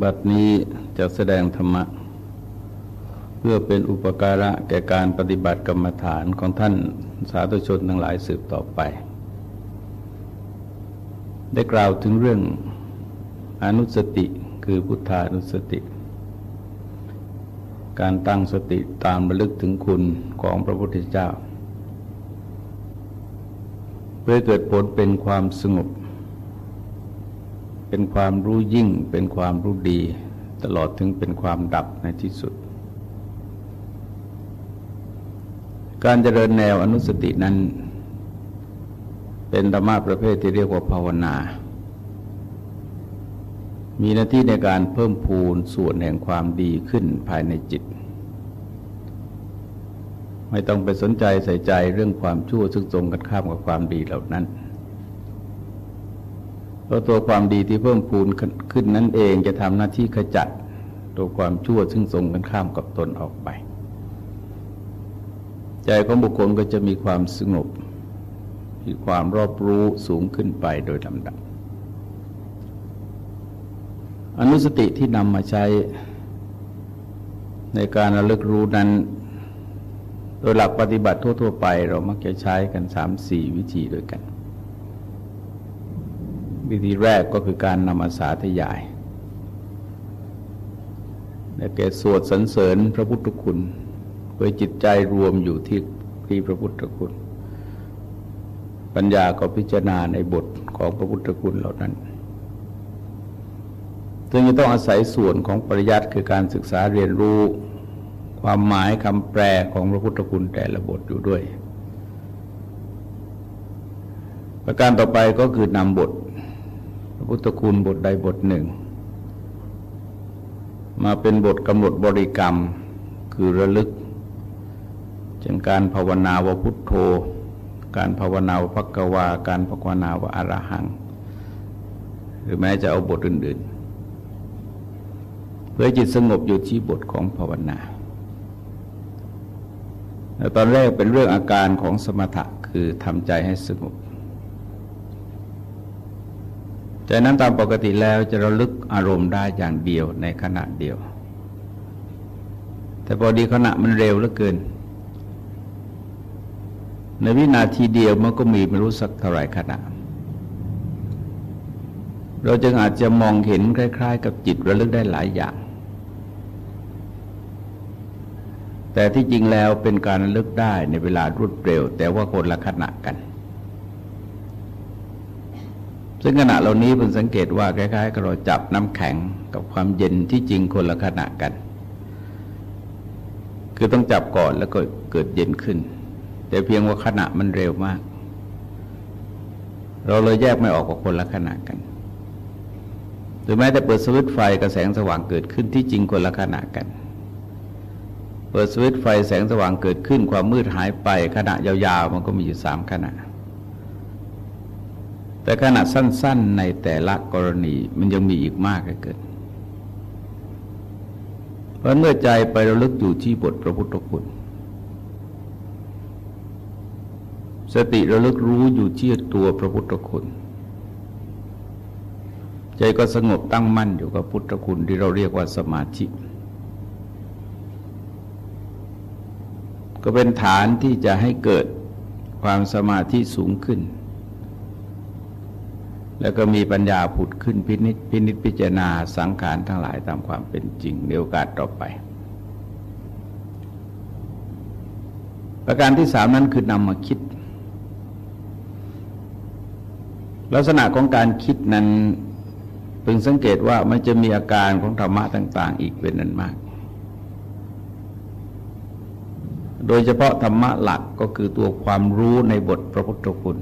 บัดนี้จะแสดงธรรมะ เพื่อเป็นอุปการะแก่การปฏิบัติกรรมฐานของท่านสาธุชนทั้งหลายสืบต่อไป ได้กล่าวถึงเรื่องอนุสติคือพุทธานุสติ การตั้งสติตามระลึกถึงคุณของพระพุทธเจ้า เพื่อเกิดผลเป็นความสงบ เป็นความรู้ยิ่ง เป็นความรู้ดี ตลอดถึงเป็นความดับในที่สุด การเจริญแนวอนุสตินั้น เป็นธรรมะประเภทที่เรียกว่าภาวนา มีหน้าที่ในการเพิ่มพูนส่วนแห่งความดีขึ้นภายในจิต ไม่ต้องไปสนใจใส่ใจเรื่องความชั่วซึ่งตรงกันข้ามกับความดีเหล่านั้น ราะตัวความดีที่เพิ่มพูนขึ้นนั่นเองจะทำหน้าที่ขจัดตัวความชั่วซึ่งทรงกันข้ามกับตนออกไป ใจของบุคคลก็จะมีความสงบมีความรอบรู้สูงขึ้นไปโดยลำดับ อนุสติที่นำมาใช้ในการระลึกรู้นั้น โดยหลักปฏิบัติทั่ว ๆ ไปเรามักจะใช้กันสามสี่วิธีด้วยกัน วิธีแรกก็คือการนำอาสาทยายและแก่สวดสรรเสริญพระพุทธคุณเพื่อจิตใจรวมอยู่ที่ที่พระพุทธคุณ ปัญญาก็พิจารณาในบทของพระพุทธคุณเหล่านั้นซึ่งจะต้องอาศัยส่วนของปริยัติคือการศึกษาเรียนรู้ ความหมายคำแปลของพระพุทธคุณแต่ละบทอยู่ด้วย ประการต่อไปก็คือนำบท พุทธคุณบทใดบทหนึ่ง มาเป็นบทกำหนดบริกรรมคือระลึกเช่นการภาวนาวพุทโธ การภาวนาวพักวา การภาวนาวอารหัง หรือแม้จะเอาบทอื่น ๆ เพื่อจิตสงบอยู่ที่บทของภาวนาตอนแรกเป็นเรื่องอาการของสมถะคือทำใจให้สงบ แต่นั้นตามปกติแล้วจะระลึกอารมณ์ได้อย่างเดียวในขณะเดียว แต่พอดีขณะมันเร็วเหลือเกิน ในวินาทีเดียวมันก็มีไม่รู้สักเท่าไรขณะ เราจึงอาจจะมองเห็นคล้ายๆ กับจิตระลึกได้หลายอย่าง แต่ที่จริงแล้วเป็นการระลึกได้ในเวลารวดเร็ว แต่ว่าคนละขณะกัน ซึ่งขณะเหล่านี้ผมสังเกตว่าคล้ายๆกับเราจับน้ำแข็งกับความเย็นที่จริงคนละขณะกัน คือต้องจับก่อนแล้วก็เกิดเย็นขึ้น แต่เพียงว่าขณะมันเร็วมาก เราเลยแยกไม่ออกกับคนละขณะกันหรือแม้แต่เปิดสวิตไฟกับแสงสว่างเกิดขึ้นที่จริงคนละขณะกัน เปิดสวิตไฟแสงสว่างเกิดขึ้นความมืดหายไปขณะยาวๆ มันก็มีอยู่สามขณะ แต่ขณะสั้น ๆ ในแต่ละกรณีมันยังมีอีกมากเกินเพราะเมื่อใจไประลึกอยู่ที่บทพระพุทธคุณสติระลึกรู้อยู่ที่ตัวพระพุทธคุณ ใจก็สงบตั้งมั่นอยู่กับพุทธคุณที่เราเรียกว่าสมาธิก็เป็นฐานที่จะให้เกิดความสมาธิสูงขึ้น แล้วก็มีปัญญาผุดขึ้นพินิจพินิจพิจารณาสังขารทั้งหลายตามความเป็นจริงในโอกาสต่อไป ประการที่สามนั้นคือนำมาคิด ลักษณะของการคิดนั้นพึงสังเกตว่ามันจะมีอาการของธรรมะต่าง ๆ อีกเป็นนั้นมาก โดยเฉพาะธรรมะหลักก็คือตัวความรู้ในบทพระพุทธคุณ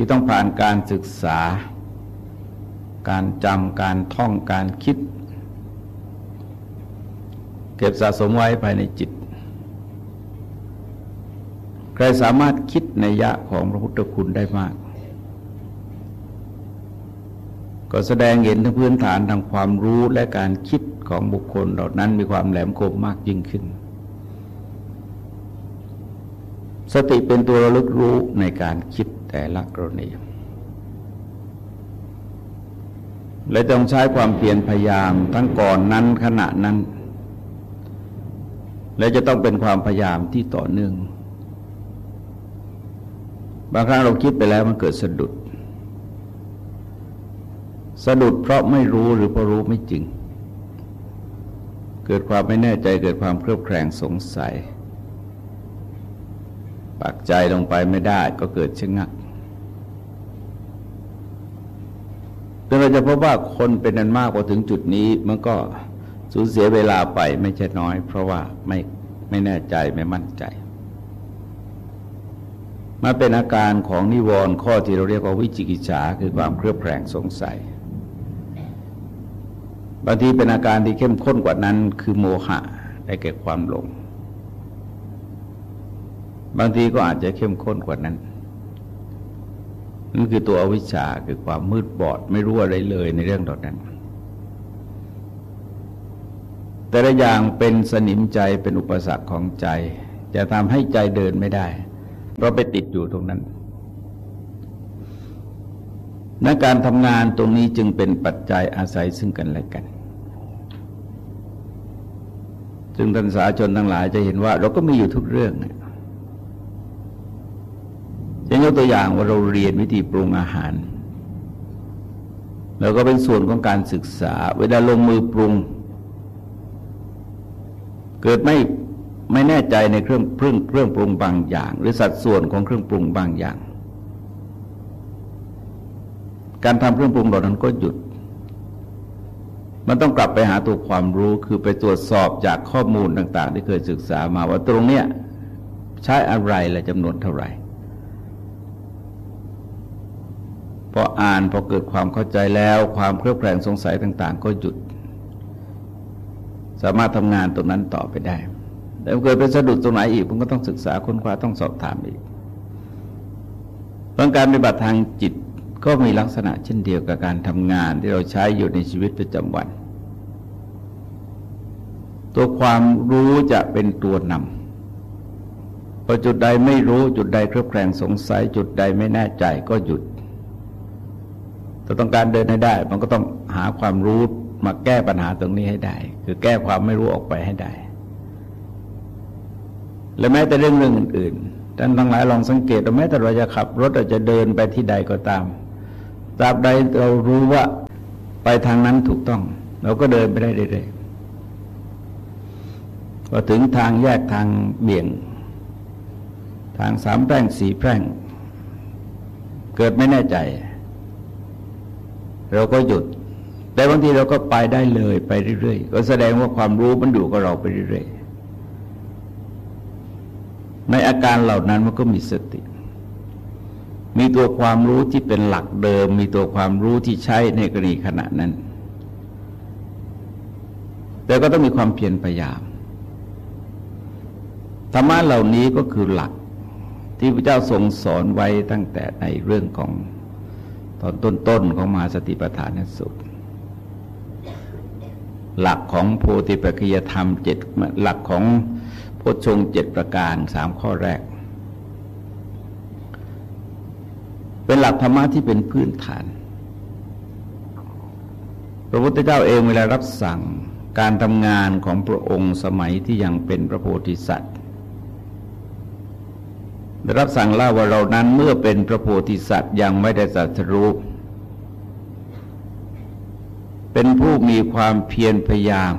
ที่ต้องผ่านการศึกษา การจำการท่องการคิด เก็บสะสมไว้ภายในจิต ใครสามารถคิดในยะของพระพุทธคุณได้มาก ก็แสดงเห็นทั้งพื้นฐานทางความรู้และการคิดของบุคคลเหล่านั้นมีความแหลมคมมากยิ่งขึ้น สติเป็นตัวระลึกรู้ในการคิด แต่ละกรณีและต้องใช้ความเพียรพยายามทั้งก่อนนั้นขณะนั้น และจะต้องเป็นความพยายามที่ต่อเนื่อง บางครั้งเราคิดไปแล้วมันเกิดสะดุด สะดุดเพราะไม่รู้หรือเพราะรู้ไม่จริง เกิดความไม่แน่ใจเกิดความเครือบแคลงสงสัย ปักใจลงไปไม่ได้ก็เกิดชะงักแต่เราจะพบว่าคนเป็นนันมากพอถึงจุดนี้มันก็สูญเสียเวลาไปไม่ใช่น้อย เพราะว่าไม่ไม่แน่ใจไม่มั่นใจ มาเป็นอาการของนิวรณ์ข้อที่เราเรียกว่าวิจิกิจฉาคือความเครือบแคลงสงสัยบางทีเป็นอาการที่เข้มข้นกว่านั้นคือโมหะได้แก่ความหลง บางทีก็อาจจะเข้มข้นกว่านั้นนั่นคือตัวอวิชชาคือความมืดบอดไม่รู้อะไรเลยในเรื่องดอกนั้น แต่ละอย่างเป็นสนิมใจเป็นอุปสรรคของใจ จะทำให้ใจเดินไม่ได้เพราะไปติดอยู่ตรงนั้นนักการทำงานตรงนี้จึงเป็นปัจจัยอาศัยซึ่งกันและกันจึงท่านสาชนทั้งหลายจะเห็นว่า เราก็มีอยู่ทุกเรื่องนะ จะยกตัวอย่างว่าเราเรียนวิธีปรุงอาหาร แล้วก็เป็นส่วนของการศึกษา เวลาลงมือปรุง เกิดไม่ไม่แน่ใจในเครื่องเครื่องเครื่องปรุงบางอย่าง หรือสัดส่วนของเครื่องปรุงบางอย่าง การทำเครื่องปรุงเหล่านั้นก็หยุด มันต้องกลับไปหาตัวความรู้คือไปตรวจสอบจากข้อมูลต่าง ๆ ที่เคยศึกษามาว่าตรงเนี้ยใช้อะไรและจำนวนเท่าไหร่ พออ่านพอเกิดความเข้าใจแล้วความเครือบแคลงสงสัยต่าง ๆ ก็หยุด สามารถทำงานตรงนั้นต่อไปได้แต่เกิดเป็นสะดุดตรงไหนอีกมันก็ต้องศึกษาค้นคว้าต้องสอบถามอีกเรื่องการปฏิบัติทางจิตก็มีลักษณะเช่นเดียวกับการทำงานที่เราใช้อยู่ในชีวิตประจำวัน ตัวความรู้จะเป็นตัวนำพอจุดใดไม่รู้จุดใดเครือบแคลงสงสัยจุดใดไม่แน่ใจก็หยุด ถ้าต้องการเดินให้ได้ มันก็ต้องหาความรู้มาแก้ปัญหาตรงนี้ให้ได้ คือแก้ความไม่รู้ออกไปให้ได้ และแม้แต่เรื่องเรื่องอื่นๆท่านทั้งหลายลองสังเกตว่าแม้แต่เราจะขับรถเราจะเดินไปที่ใดก็ตามตราบใดเรารู้ว่าไปทางนั้นถูกต้อง เราก็เดินไปได้เรื่อยๆพอถึงทางแยกทางเบี่ยง ทางสามแพร่งสี่แพร่ง เกิดไม่แน่ใจ เราก็หยุด แต่บางทีเราก็ไปได้เลยไปเรื่อยๆ ก็แสดงว่าความรู้มันอยู่กับเราไปเรื่อยๆ ในอาการเหล่านั้นมันก็มีสติ มีตัวความรู้ที่เป็นหลักเดิม มีตัวความรู้ที่ใช้ในกรณีขณะนั้น แต่ก็ต้องมีความเพียรพยายามธรรมะเหล่านี้ก็คือหลักที่พระเจ้าทรงสอนไว้ตั้งแต่ในเรื่องของ ตอนต้นๆของมหาสติปัฏฐานสุดหลักของโพธิปัจจยธรรมเจ็ดหลักของโพชงเจ็ดประการสามข้อแรก เป็นหลักธรรมะที่เป็นพื้นฐาน พระพุทธเจ้าเองเวลารับสั่งการทำงานของพระองค์สมัยที่ยังเป็นพระโพธิสัตว์ ได้รับสั่งเล่าว่าเรานั้นเมื่อเป็นพระโพธิสัตว์ยังไม่ได้สัตรู้เป็นผู้มีความเพียรพยายาม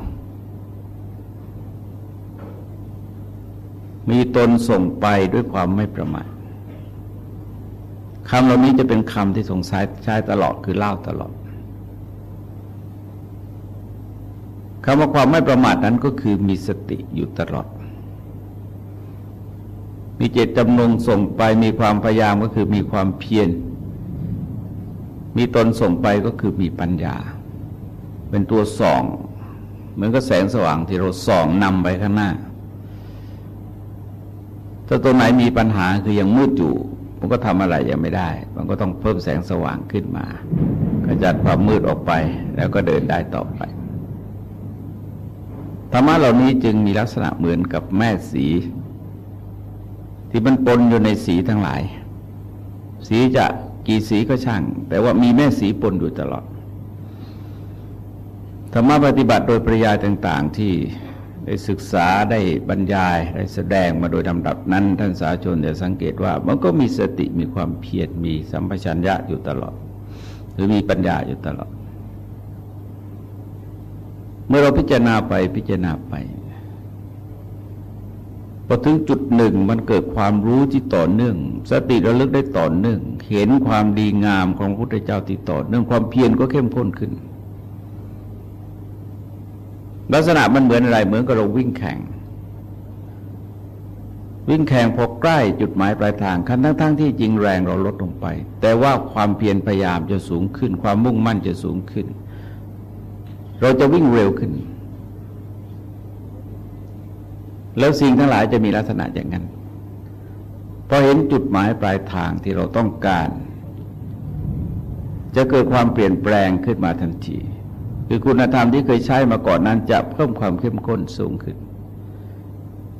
มีตนส่งไปด้วยความไม่ประมาทคำเหล่านี้จะเป็นคำที่สงสัยใช้ตลอดคือเล่าตลอดคำว่าความไม่ประมาทนั้นก็คือมีสติอยู่ตลอด มีเจตจำนงส่งไปมีความพยายามก็คือมีความเพียรมีตนส่งไปก็คือมีปัญญา เป็นตัวส่องเหมือนกับแสงสว่างที่เราส่องนำไปข้างหน้า ถ้าตัวไหนมีปัญหาคือยังมืดอยู่มันก็ทำอะไรยังไม่ได้ มันก็ต้องเพิ่มแสงสว่างขึ้นมาขจัดความมืดออกไปแล้วก็เดินได้ต่อไปธรรมะเหล่านี้จึงมีลักษณะเหมือนกับแม่สี ที่มันปนอยู่ในสีทั้งหลาย สีจะกี่สีก็ช่าง แต่ว่ามีแม่สีปนอยู่ตลอดธรรมะปฏิบัติโดยปริยายต่างๆที่ได้ศึกษาได้บรรยายได้แสดงมาโดยลำดับนั้น ท่านสาชนจะสังเกตว่ามันก็มีสติมีความเพียรมีสัมปชัญญะอยู่ตลอด หรือมีปัญญาอยู่ตลอด เมื่อเราพิจารณาไปพิจารณาไป พอถึงจุดหนึ่งมันเกิดความรู้ที่ต่อเนื่อง สติระลึกได้ต่อเนื่อง เห็นความดีงามของพระพุทธเจ้าที่ต่อเนื่องความเพียรก็เข้มข้นขึ้น ลักษณะมันเหมือนอะไรเหมือนกับเราวิ่งแข่ง วิ่งแข่งพอใกล้จุดหมายปลายทางคันทั้งๆทที่จริงแรงเราลดลงไป แต่ว่าความเพียรพยายามจะสูงขึ้น ความมุ่งมั่นจะสูงขึ้น เราจะวิ่งเร็วขึ้น แล้วสิ่งทั้งหลายจะมีลักษณะอย่างนั้นพอเห็นจุดหมายปลายทางที่เราต้องการ จะเกิดความเปลี่ยนแปลงขึ้นมาทันที คือคุณธรรมที่เคยใช้มาก่อนนั้นจะเพิ่มความเข้มข้นสูงขึ้น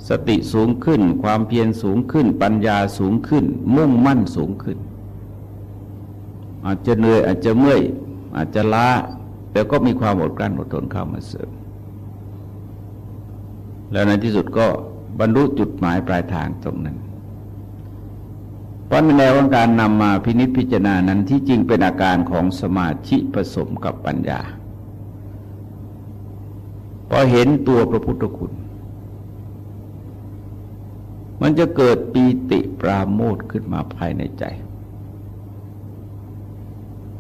สติสูงขึ้น ความเพียรสูงขึ้น ปัญญาสูงขึ้น มุ่งมั่นสูงขึ้น อาจจะเหนื่อยอาจจะเมื่อยอาจจะล้าแต่ก็มีความอดกลั้นอดทนเข้ามาเสริม แล้วในที่สุดก็บรรลุจุดหมายปลายทางตรงนั้นเพราะในแนวของการนำมาพินิจพิจารณานั้นที่จริงเป็นอาการของสมาธิผสมกับปัญญาพอเห็นตัวพระพุทธคุณ มันจะเกิดปีติปราโมทขึ้นมาภายในใจ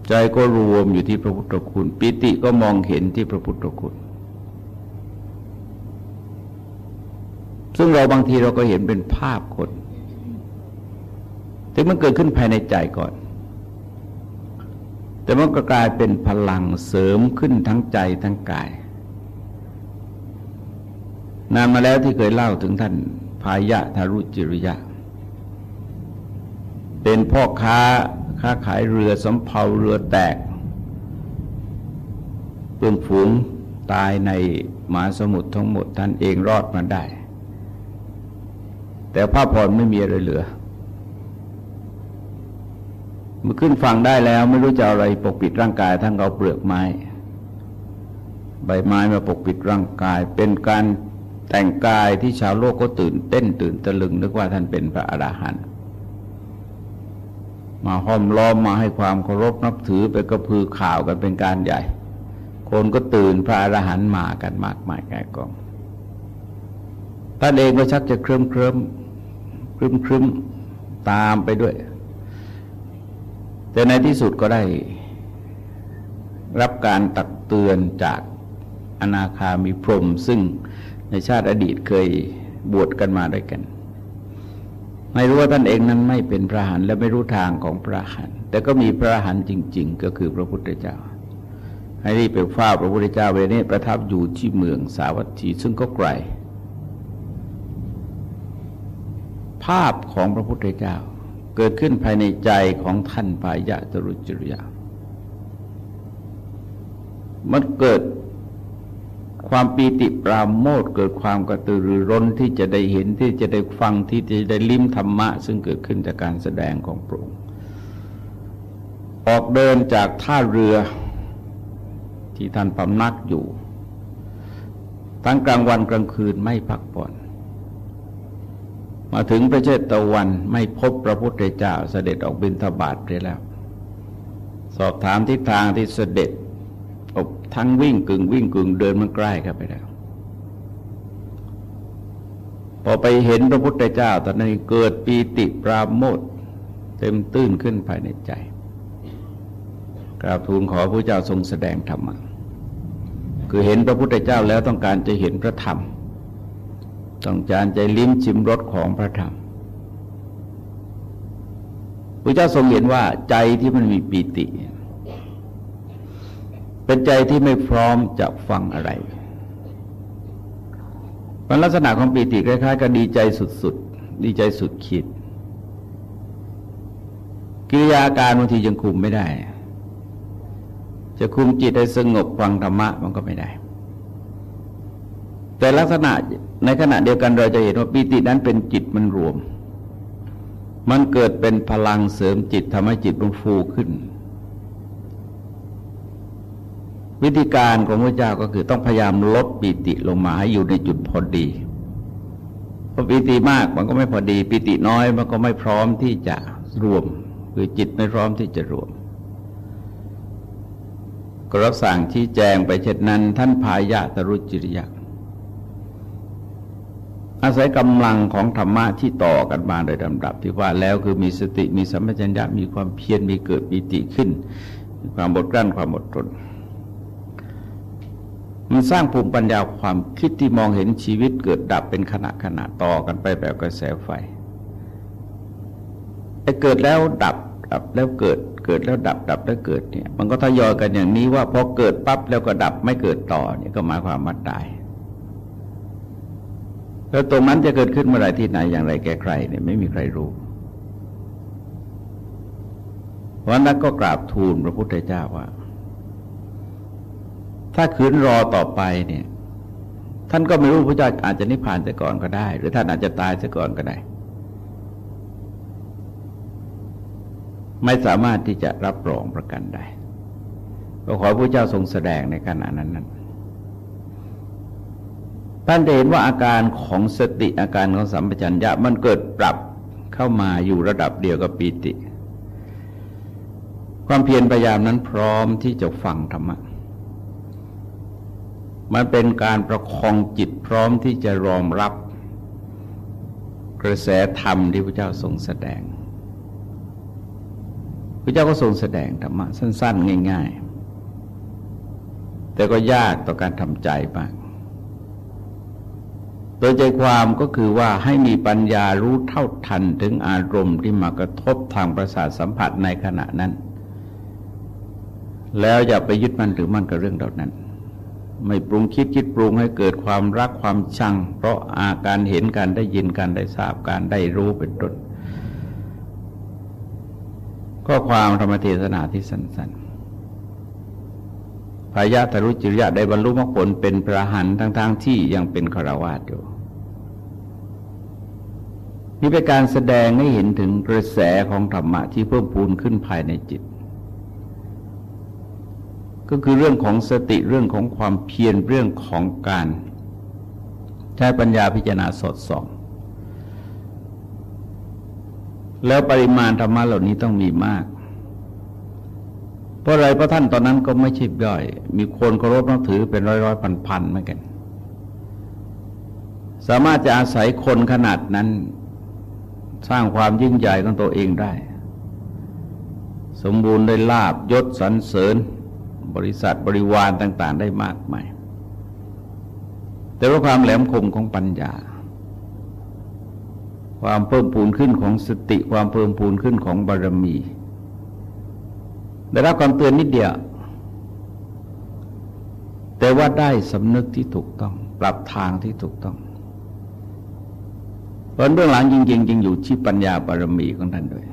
ใจก็รวมอยู่ที่พระพุทธคุณ ปีติก็มองเห็นที่พระพุทธคุณ ซึ่งเราบางทีเราก็เห็นเป็นภาพคนถึงมันเกิดขึ้นภายในใจก่อน แต่มันก็กลายเป็นพลังเสริมขึ้นทั้งใจทั้งกาย นานมาแล้วที่เคยเล่าถึงท่านพายะทารุจิริยะ เป็นพ่อค้าค้าขายเรือสำเภาเรือแตกเพื่อนฝูงตายในหมาสมุทรทั้งหมดท่านเองรอดมาได้ แต่ผ้าผ่อนไม่มีอะไรเหลือเมื่อขึ้นฟังได้แล้วไม่รู้จะอะไรปกปิดร่างกายทั้งเอาเปลือกไม้ ใบไม้มาปกปิดร่างกาย เป็นการแต่งกายที่ชาวโลกก็ตื่นเต้นตื่นตะลึงนึกว่าท่านเป็นพระอราหันต์มาห้อมล้อมมาให้ความเคารพนับถือไปกระพือข่าวกันเป็นการใหญ่ คนก็ตื่นพระอรหันต์มากันมากมายแก่กองท่านเองก็ชักจะเคลิ้มเคลิ้ม ครึ้มครึ้มตามไปด้วย แต่ในที่สุดก็ได้รับการตักเตือนจากอนาคามีพรมซึ่งในชาติอดีตเคยบวชกันมาด้วยกัน ไม่รู้ว่าท่านเองนั้นไม่เป็นพระหันและไม่รู้ทางของพระหันแต่ก็มีพระหันจริง ๆ ก็คือพระพุทธเจ้า ให้รีบไปเฝ้าพระพุทธเจ้าเวนี้ประทับอยู่ที่เมืองสาวัตถีซึ่งก็ไกลภาพของพระพุทธเจ้า เกิดขึ้นภายในใจของท่านปายะจรุจริยา มันเกิดความปีติปราโมทเกิดความกระตือรือร้นที่จะได้เห็นที่จะได้ฟังที่จะได้ลิ้มธรรมะ ซึ่งเกิดขึ้นจากการแสดงของพระองค์ออกเดินจากท่าเรือที่ท่านพำนักอยู่ ทั้งกลางวันกลางคืนไม่พักผ่อน มาถึงประเทศตะวันไม่พบพระพุทธเจ้าเสด็จออกบินทบาทไปแล้ว สอบถามทิศทางที่เสด็จอบทั้งวิ่งกึ่งวิ่งกึ่งเดินมันใกล้กันไปแล้ว พอไปเห็นพระพุทธเจ้าตอนนั้นเกิดปีติปราโมทเต็มตื้นขึ้นภายในใจ กราบทูลขอพระเจ้าทรงแสดงธรรมคือเห็นพระพุทธเจ้าแล้วต้องการจะเห็นพระธรรม ต้องการใจลิ้มชิมรสของพระธรรมพระเจ้าทรงเห็นว่าใจที่มันมีปีติ เป็นใจที่ไม่พร้อมจะฟังอะไรมันลักษณะของปีติคล้ายๆกับดีใจสุดๆ ดีใจสุดขีดกิริยาการบางทียังคุมไม่ได้ จะคุมจิตให้สงบฟังธรรมะมันก็ไม่ได้ แต่ลักษณะ ในขณะเดียวกันเราจะเห็นว่าปีตินั้นเป็นจิตมันรวม มันเกิดเป็นพลังเสริมจิตทำให้จิตมันฟูขึ้น วิธีการของพระเจ้าก็คือต้องพยายามลดปิติลงมาให้อยู่ในจุดพอดีเพราะปิติมากมันก็ไม่พอดีปิติน้อยมันก็ไม่พร้อมที่จะรวม คือจิตไม่พร้อมที่จะรวมก็รับสั่งชี้แจงไปเช่นนั้น ท่านพายะตรุจิริยะ อาศัยกำลังของธรรมะที่ต่อกันมาโดยลำดับที่ว่าแล้วคือมีสติมีสัมปชัญญะมีความเพียรมีเกิดปิติขึ้น มีความบดกลั้นความอดทนมันสร้างภูมิปัญญาความคิดที่มองเห็นชีวิตเกิดดับเป็นขณะขณะต่อกันไปแบบกระแสไฟไอ้เกิดแล้วดับดับแล้วเกิดเกิดแล้วดับดับแล้วเกิดเนี่ย มันก็ทยอยกันอย่างนี้ว่าพอเกิดปั๊บแล้วก็ดับไม่เกิดต่อเนี่ยก็หมายความว่าตาย แล้วตรงนั้นจะเกิดขึ้นเมื่อไรที่ไหนอย่างไรแก่ใครเนี่ยไม่มีใครรู้วันนั้นก็กราบทูลพระพุทธเจ้าว่า ถ้าขืนรอต่อไปเนี่ย ท่านก็ไม่รู้พระเจ้าอาจจะนิพพานแต่ก่อนก็ได้ หรือท่านอาจจะตายแต่ก่อนก็ได้ ไม่สามารถที่จะรับรองประกันได้ก็ขอพระเจ้าทรงแสดงในขณะนั้นนั้น ท่านเห็นว่าอาการของสติอาการของสัมปชัญญะมันเกิดปรับเข้ามาอยู่ระดับเดียวกับปีติ ความเพียรพยายามนั้นพร้อมที่จะฟังธรรมะมันเป็นการประคองจิตพร้อมที่จะรองรับกระแสธรรมที่พระเจ้าทรงแสดง พระเจ้าก็ทรงแสดงธรรมะสั้น ๆ ง่าย ๆ แต่ก็ยากต่อการทำใจมาก โดยใจความก็คือว่าให้มีปัญญารู้เท่าทันถึงอารมณ์ที่มากระทบทางประสาทสัมผัสในขณะนั้น แล้วอย่าไปยึดมั่นถือมั่นกับเรื่องเหล่านั้น ไม่ปรุงคิดคิดปรุงให้เกิดความรักความชัง เพราะอาการเห็นการได้ยินการได้ทราบการได้รู้เป็นต้นก็ความธรรมเทศนาที่สั้นๆพายะรุจิริยะได้บรรลุมรรคผลเป็นพระหันทั้งๆทที่ยังเป็นคารวาสอยู่ นี่เป็นการแสดงให้เห็นถึงกระแสของธรรมะที่เพิ่มพูนขึ้นภายในจิต ก็คือเรื่องของสติเรื่องของความเพียรเรื่องของการใช้ปัญญาพิจารณาสดส่อง แล้วปริมาณธรรมะเหล่านี้ต้องมีมาก เพราะอะไรเพราะท่านตอนนั้นก็ไม่ใช่ย่อย มีคนเคารพนับถือเป็นร้อยร้อยพันพันเหมือนกัน สามารถจะอาศัยคนขนาดนั้น สร้างความยิ่งใหญ่ของตัวเองได้ สมบูรณ์ได้ลาบยศสรรเสริญ บริษัทบริวารต่าง ๆ ได้มากมายแต่ว่าความแหลมคมของปัญญา ความเพิ่มพูนขึ้นของสติความเพิ่มพูนขึ้นของบารมี ได้รับความเตือนนิดเดียว แต่ว่าได้สำนึกที่ถูกต้อง ปรับทางที่ถูกต้อง ผลเบื้องหลังจริงๆจึงอยู่ที่ปัญญาบารมีของท่านด้วย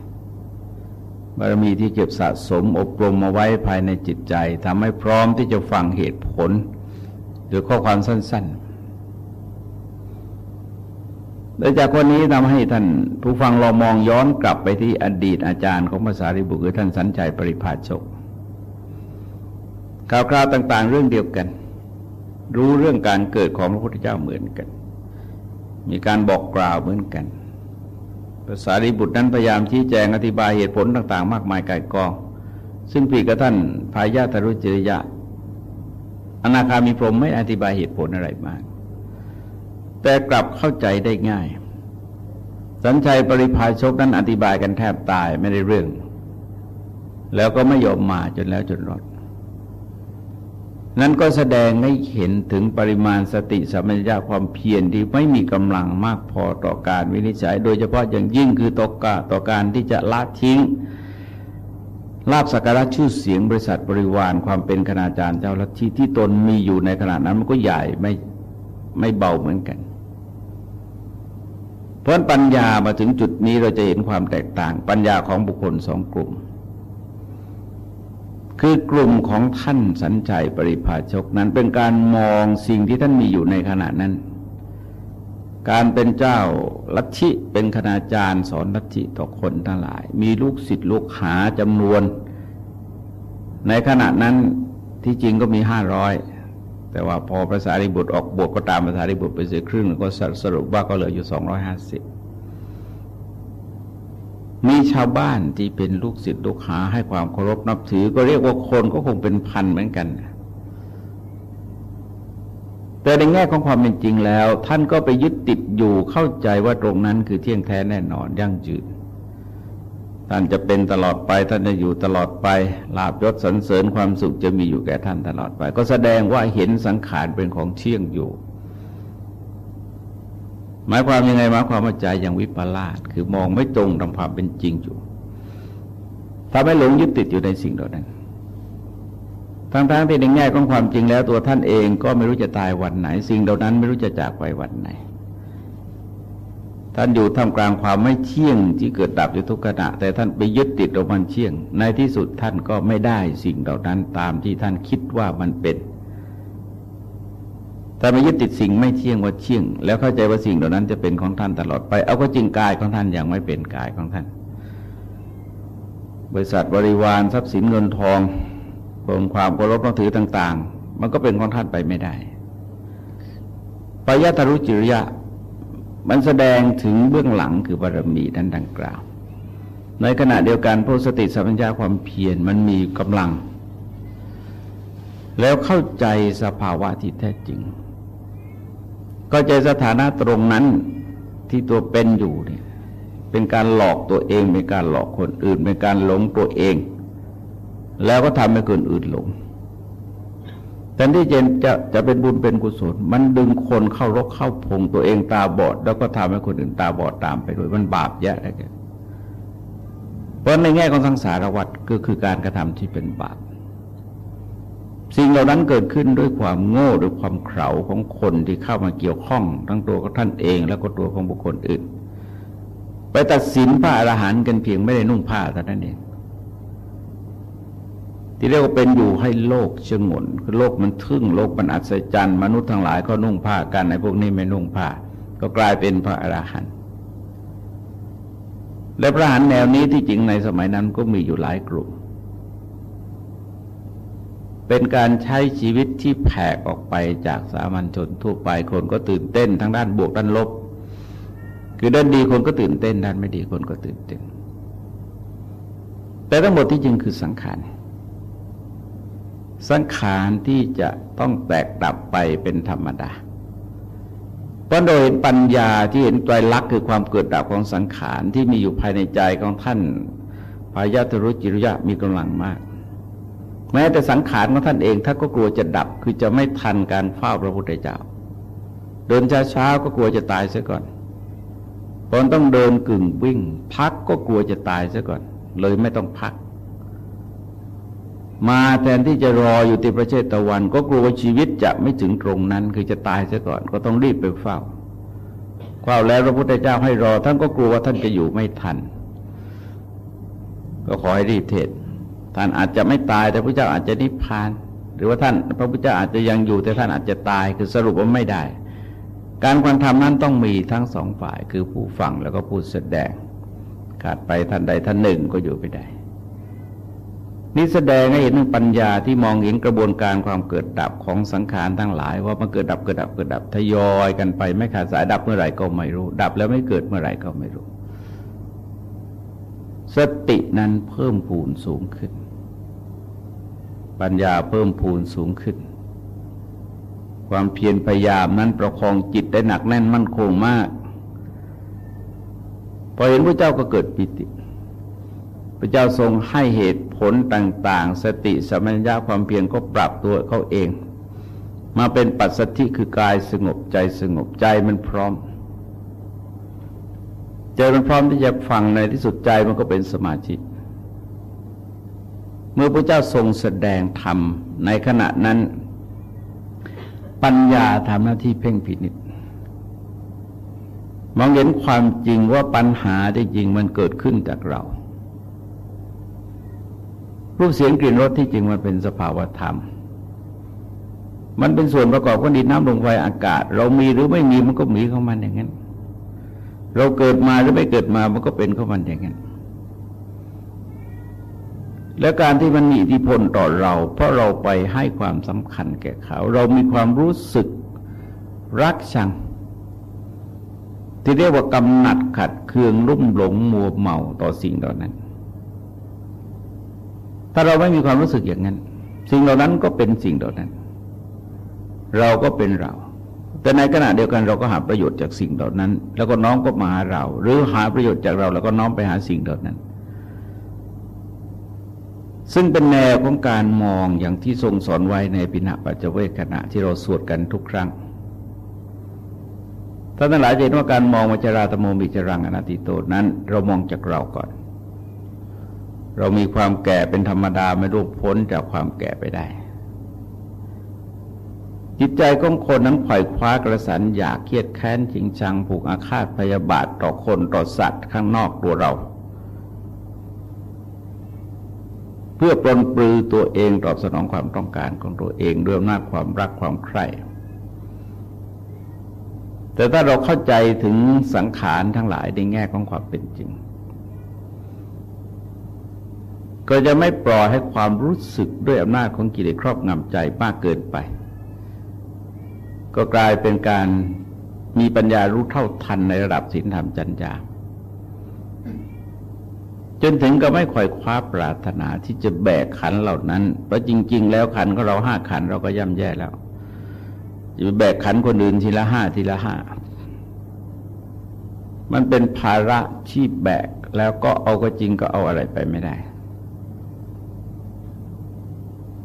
บารมีที่เก็บสะสมอบรมมาไว้ภายในจิตใจทำให้พร้อมที่จะฟังเหตุผล หรือข้อความสั้นๆโดยจากคนนี้ทำให้ท่านผู้ฟังลองมองย้อนกลับไปที่อดีตอาจารย์ของภาษาริบุตรคือท่านสัญชัยปริภาชกข่าวคราวต่าง ๆ เรื่องเดียวกัน รู้เรื่องการเกิดของพระพุทธเจ้าเหมือนกัน มีการบอกกล่าวเหมือนกันภาษาริบุตรนั้นพยายามชี้แจงอธิบายเหตุผลต่าง ๆ มากมายกายกอง ซึ่งปีกับท่านพายาตรุจริยะ อนาคามีพรหมไม่อธิบายเหตุผลอะไรมาก แต่กลับเข้าใจได้ง่าย สัญชัยปริพาชกนั้นอธิบายกันแทบตายไม่ได้เรื่อง แล้วก็ไม่ยอมมาจนแล้วจนรอด นั้นก็แสดงให้เห็นถึงปริมาณสติสัมปชัญญะความเพียรที่ไม่มีกำลังมากพอต่อการวินิจฉัย โดยเฉพาะอย่างยิ่งคือต่อกาต่อการที่จะละทิ้งลาบสักการะชื่อเสียงบริษัทบริวารความเป็นคณาจารย์เจ้าลัทธิที่ตนมีอยู่ในขณะนั้นมันก็ใหญ่ไม่ไม่เบาเหมือนกัน เพราะปัญญามาถึงจุดนี้เราจะเห็นความแตกต่าง ปัญญาของบุคคลสองกลุ่ม คือกลุ่มของท่านสัญชัยปริภาชกนั้นเป็นการมองสิ่งที่ท่านมีอยู่ในขณะนั้น การเป็นเจ้าลัทธิเป็นคณาจารย์สอนลัทธิต่อคนทั้งหลาย มีลูกศิษย์ลูกหาจำนวน ในขณะนั้นที่จริงก็มีห้าร้อยแต่ว่าพอภาษาริบุตรออกบวกก็ตามภาษาริบุตรไปเสียครึ่งก็สรุปว่าก็เหลืออยู่สองร้อยห้าสิบ มีชาวบ้านที่เป็นลูกศิษย์ลูกหาให้ความเคารพนับถือ ก็เรียกว่าคนก็คงเป็นพันเหมือนกันแต่ในแง่ของความเป็นจริงแล้ว ท่านก็ไปยึดติดอยู่เข้าใจว่าตรงนั้นคือเที่ยงแท้แน่นอนยั่งยืนท่านจะเป็นตลอดไปท่านจะอยู่ตลอดไปลาบยศสรรเสริญความสุขจะมีอยู่แก่ท่านตลอดไป ก็แสดงว่าเห็นสังขารเป็นของเที่ยงอยู่ หมายความยังไงหมายความว่าใจยังวิปลาสคือมองไม่ตรงตามความเป็นจริงอยู่ทำให้หลงยึดติดอยู่ในสิ่งเหล่านั้นทั้งๆที่ในแง่ของความจริงแล้วตัวท่านเองก็ไม่รู้จะตายวันไหน สิ่งเหล่านั้นไม่รู้จะจากไปวันไหน ท่านอยู่ท่ามกลางความไม่เที่ยงที่เกิดดับอยู่ทุกขณะ แต่ท่านไปยึดติดเอามันเที่ยง ในที่สุดท่านก็ไม่ได้สิ่งเหล่านั้นตามที่ท่านคิดว่ามันเป็น ถ้าไม่ยึดติดสิ่งไม่เที่ยงว่าเที่ยง แล้วเข้าใจว่าสิ่งเหล่านั้นจะเป็นของท่านตลอดไป เอาก็จริงกายของท่านยังไม่เป็นกายของท่าน บริษัทบริวารทรัพย์สินเงินทองผลความเคารพนับถือต่าง ๆ มันก็เป็นของท่านไปไม่ได้ปยตรุจิริยะมันแสดงถึงเบื้องหลังคือบารมีนั้นดังกล่าว ในขณะเดียวกันพสติสัมปชัญญะความเพียรมันมีกำลัง แล้วเข้าใจสภาวะที่แท้จริง เข้าใจสถานะตรงนั้นที่ตัวเป็นอยู่เนี่ยเป็นการหลอกตัวเองเป็นการหลอกคนอื่นเป็นการหลงตัวเอง แล้วก็ทำให้คนอื่นหลงแต่ที่เจนจะจะเป็นบุญเป็นกุศล มันดึงคนเข้ารกเข้าพงตัวเองตาบอด แล้วก็ทำให้คนอื่นตาบอดตามไปด้วยมันบาปแยะอะไรกันเพราะในแง่ของสังสารวัฏก็คือการกระทำที่เป็นบาป สิ่งเหล่านั้นเกิดขึ้นด้วยความโง่ด้วยความเขลาของคนที่เข้ามาเกี่ยวข้อง ทั้งตัวของท่านเอง แล้วก็ตัวของบุคคลอื่น ไปตัดสินพระอรหันต์กันเพียงไม่ได้นุ่งผ้าแต่นั้นเองที่เรียกว่าเป็นอยู่ให้โลกชงนคือโลกมันทึ่งโลกมันอัศจรรย์มนุษย์ทั้งหลายก็นุ่งผ้ากันในพวกนี้ไม่นุ่งผ้า ก็กลายเป็นพระอรหันต์และพระอรหันต์แนวนี้ที่จริงในสมัยนั้นก็มีอยู่หลายกลุ่ม เป็นการใช้ชีวิตที่แผ่ออกไปจากสามัญชนทั่วไปคนก็ตื่นเต้นทั้งด้านบวกด้านลบ คือด้านดีคนก็ตื่นเต้น ด้านไม่ดีคนก็ตื่นเต้น แต่ทั้งหมดที่จริงคือสังขารสังขารที่จะต้องแตกดับไปเป็นธรรมดา เพราะโดยปัญญาที่เห็นไตรลักษณ์คือความเกิดดับของสังขารที่มีอยู่ภายในใจของท่านพายาตรุจิรยะมีกำลังมาก แม้แต่สังขารของท่านเองท่านก็กลัวจะดับคือจะไม่ทันการเฝ้าพระพุทธเจ้า เดินช้าๆก็กลัวจะตายซะก่อนตอนต้องเดินกึ่งวิ่ง พักก็กลัวจะตายซะก่อน เลยไม่ต้องพัก มาแทนที่จะรออยู่ที่ประเทศตะวัน ก็กลัวว่าชีวิตจะไม่ถึงตรงนั้น คือจะตายซะก่อน ก็ต้องรีบไปเฝ้าเฝ้าแล้วพระพุทธเจ้าให้รอท่านก็กลัวว่าท่านจะอยู่ไม่ทัน ก็ขอให้รีบเทศ ท่านอาจจะไม่ตายแต่พระเจ้าอาจจะนิพพาน หรือว่าท่านพระพุทธเจ้าอาจจะยังอยู่แต่ท่านอาจจะตายคือสรุปว่าไม่ได้ การควรทำนั้นต้องมีทั้งสองฝ่ายคือผู้ฟังแล้วก็ผู้แสดง ขาดไปท่านใดท่านหนึ่งก็อยู่ไม่ได้นี่แสดงให้เห็นปัญญาที่มองเห็นกระบวนการความเกิดดับของสังขารทั้งหลาย ว่ามันเกิดดับเกิดดับเกิดดับทยอยกันไปไม่ขาดสายดับเมื่อไหร่ก็ไม่รู้ ดับแล้วไม่เกิดเมื่อไหร่ก็ไม่รู้ สตินั้นเพิ่มพูนสูงขึ้น ปัญญาเพิ่มพูนสูงขึ้น ความเพียรพยายามนั้นประคองจิตได้หนักแน่นมั่นคงมาก พอเห็นพระเจ้าก็เกิดปิติ พระเจ้าทรงให้เหตุผลต่าง ๆ สติสมัญญาความเพียรก็ปรับตัวเขาเอง มาเป็นปัจสถิคือกายสงบใจสงบใจมันพร้อมใจมันพร้อมที่จะฟังในที่สุดใจมันก็เป็นสมาธิ เมื่อพระเจ้าทรงแสดงธรรมในขณะนั้น ปัญญาทำหน้าที่เพ่งพินิษมองเห็นความจริงว่าปัญหาที่จริงมันเกิดขึ้นจากเรา รูปเสียงกลิ่นรสที่จริงมันเป็นสภาวธรรม มันเป็นส่วนประกอบของดินน้ำลมไฟอากาศ เรามีหรือไม่มีมันก็มีของมันอย่างนั้น เราเกิดมาหรือไม่เกิดมามันก็เป็นของมันอย่างนั้น และการที่มันมีอิทธิพลต่อเรา เพราะเราไปให้ความสำคัญแก่เขา เรามีความรู้สึกรักชัง ที่เรียกว่ากำหนัดขัดเคืองรุ่มหลงมัวเมาต่อสิ่งเหล่านั้น ถ้าเราไม่มีความรู้สึกอย่างนั้น สิ่งเหล่านั้นก็เป็นสิ่งเหล่านั้น เราก็เป็นเรา แต่ในขณะเดียวกันเราก็หาประโยชน์จากสิ่งเหล่านั้น แล้วก็น้อมก็มาหาเรา หรือหาประโยชน์จากเราแล้วก็น้อมไปหาสิ่งเหล่านั้น ซึ่งเป็นแนวของการมองอย่างที่ทรงสอนไว้ในปิณปัจเจเวขณะที่เราสวดกันทุกครั้งท่านทั้งหลายเห็นว่าการมองวัจราตโมมิจรังอนัติโตนั้น เรามองจากเราก่อน เรามีความแก่เป็นธรรมดาไม่รู้พ้นจากความแก่ไปได้ จิตใจของคนนั้นไขว่คว้ากระสันอยากเครียดแค้นจริงชังผูกอาฆาตพยาบาทต่อคนต่อสัตว์ข้างนอกตัวเรา เพื่อปลนปลือตัวเองตอบสนองความต้องการของตัวเองด้วยอำนาจความรักความใคร่แต่ถ้าเราเข้าใจถึงสังขารทั้งหลายในแง่ของความเป็นจริง ก็จะไม่ปล่อยให้ความรู้สึกด้วยอำนาจของกิเลสครอบงำใจมากเกินไป ก็กลายเป็นการมีปัญญารู้เท่าทันในระดับศีลธรรมจัญญา จนถึงก็ไม่ค่อยคว้าปรารถนาที่จะแบกขันเหล่านั้น เพราะจริง ๆ แล้วขันของเราห้าขันเราก็ย่ำแย่แล้วจะแบกขันคนอื่นทีละห้าทีละห้ามันเป็นภาระที่แบกแล้วก็เอาก็จริงก็เอาอะไรไปไม่ได้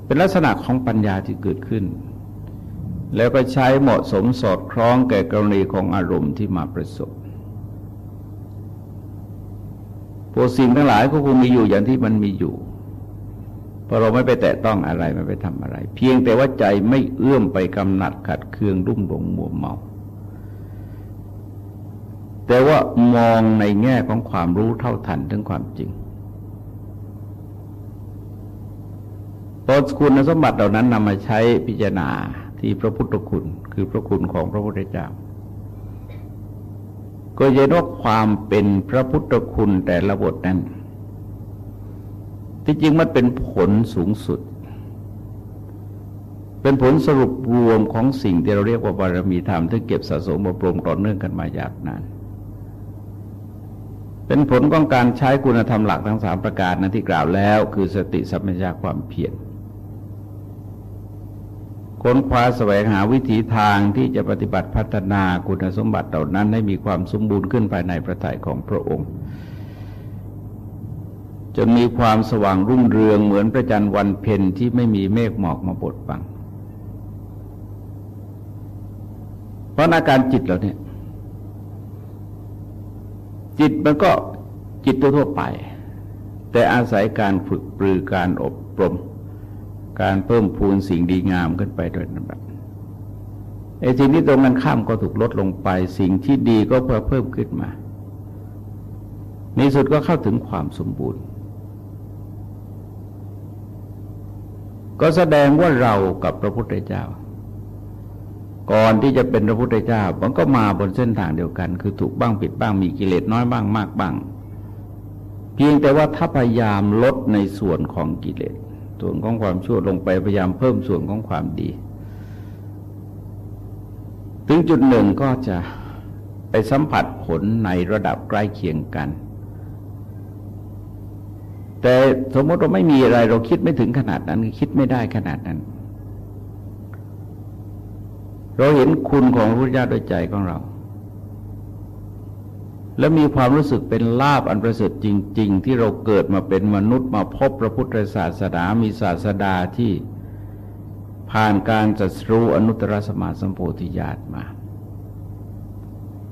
เป็นลักษณะของปัญญาที่เกิดขึ้น แล้วก็ใช้เหมาะสมสอดคล้องแก่กรณีของอารมณ์ที่มาประสบ พวกสิ่งทั้งหลายก็คงมีอยู่อย่างที่มันมีอยู่เพราะเราไม่ไปแตะต้องอะไรไม่ไปทำอะไร เพียงแต่ว่าใจไม่เอื้อมไปกำหนัดขัดเคืองรุ่มหลงมัวเมา แต่ว่ามองในแง่ของความรู้เท่าทันถึงความจริงพอคุณสมบัติเหล่านั้นนำมาใช้พิจารณาที่พระพุทธคุณ คือพระคุณของพระพุทธเจ้า ก็จะนกความเป็นพระพุทธคุณแต่ละบทนั้น ที่จริงมันเป็นผลสูงสุด เป็นผลสรุปรวมของสิ่งที่เราเรียกว่าบารมีธรรมที่เก็บสะสมบรมต่อเนื่องกันมายาวนานเป็นผลของการใช้คุณธรรมหลักทั้งสามประการนั้นที่กล่าวแล้ว คือสติสัมปชัญญะความเพียร ค้นคว้าแสวงหาวิถีทางที่จะปฏิบัติพัฒนาคุณสมบัติเหล่านั้น ให้มีความสมบูรณ์ขึ้นภายในพระทัยของพระองค์ จนมีความสว่างรุ่งเรืองเหมือนพระจันทร์วันเพ็ญที่ไม่มีเมฆหมอกมาบดบัง เพราะอาการจิตเราเนี่ยจิตมันก็จิตทั่วไป แต่อาศัยการฝึกปรือการอบรม การเพิ่มพูนสิ่งดีงามขึ้นไปโดยลำดับไอ้สิ่งที่ตรงกันข้ามก็ถูกลดลงไป สิ่งที่ดีก็เพิ่มเพิ่มขึ้นมา ในสุดก็เข้าถึงความสมบูรณ์ ก็แสดงว่าเรากับพระพุทธเจ้า ก่อนที่จะเป็นพระพุทธเจ้ามันก็มาบนเส้นทางเดียวกัน คือถูกบ้างผิดบ้างมีกิเลสน้อยบ้างมากบ้าง เพียงแต่ว่าถ้าพยายามลดในส่วนของกิเลส ส่วนของความชั่วลงไปพยายามเพิ่มส่วนของความดี ถึงจุดหนึ่งก็จะไปสัมผัสผลในระดับใกล้เคียงกัน แต่สมมติเราไม่มีอะไรเราคิดไม่ถึงขนาดนั้น คิดไม่ได้ขนาดนั้น เราเห็นคุณของพระพุทธเจ้าด้วยใจของเรา และมีความรู้สึกเป็นลาบอันประเสริฐจริง ๆ ที่เราเกิดมาเป็นมนุษย์มาพบพระพุทธศาสนา มีศาสดาที่ผ่านการจัดรู้อนุตตรสมาสัมโพธิญาตมา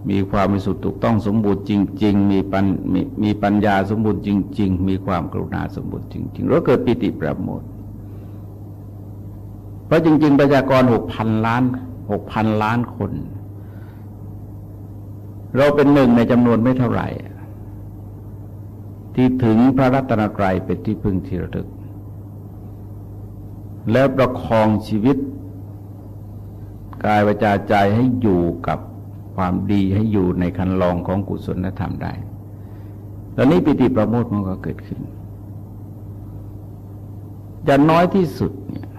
มีความมีสุดถูกต้องสมบูรณ์จริง ๆ มีปัญมมีปัญญาสมบูรณ์จริง ๆ มีความกรุณาสมบูรณ์จริงๆเราเกิดปิติประโมทเพราะจริง ๆ ประชากรหกพันล้านหกพันล้านคน เราเป็นหนึ่งในจำนวนไม่เท่าไหร่ ที่ถึงพระรัตนตรัยเป็นที่พึ่งที่ระลึก แล้วประคองชีวิต กายวาจาใจให้อยู่กับความดีให้อยู่ในคันลองของกุศลธรรมได้ตอนนี้ปิติประโมทมันก็เกิดขึ้นอย่างน้อยที่สุดเนี่ย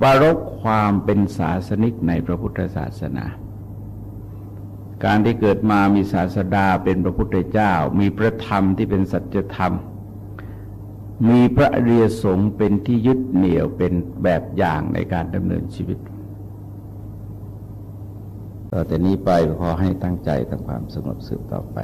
ปรารบความเป็นศาสนิกในพระพุทธศาสนา การที่เกิดมามีศาสดาเป็นพระพุทธเจ้า มีพระธรรมที่เป็นสัจธรรม มีพระเรียสงเป็นที่ยึดเหนี่ยวเป็นแบบอย่างในการดำเนินชีวิตต่อแต่นี้ไปขอให้ตั้งใจทำความสงบสืบต่อไป